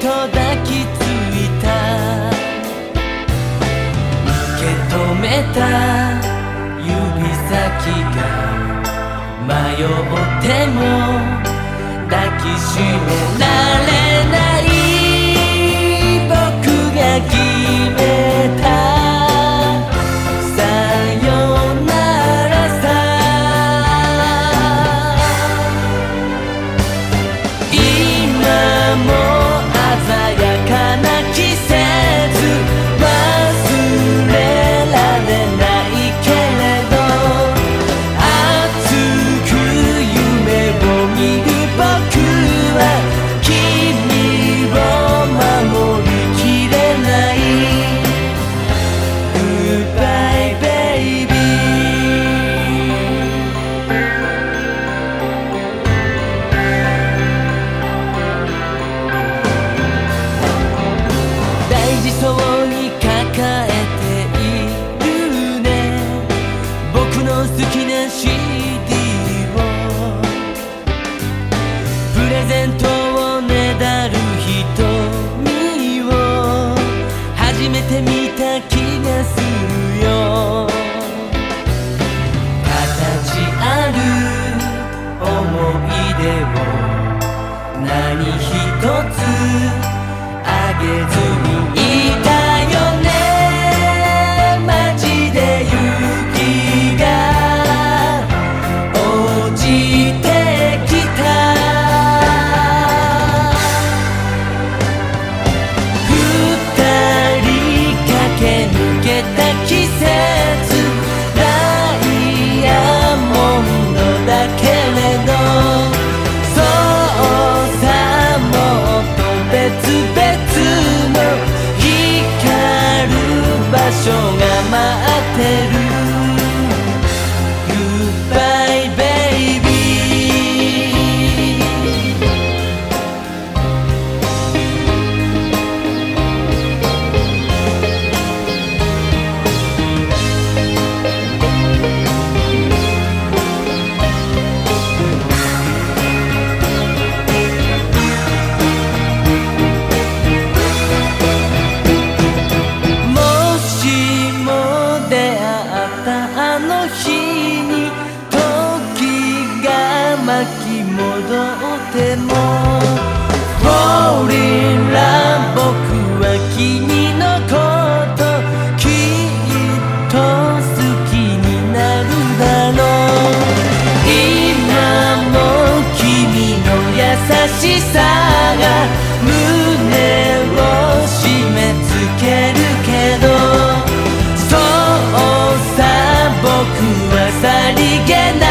と抱きついた。受け止めた指先が迷っても抱きしめられない dentro 場が待ってるはさりげない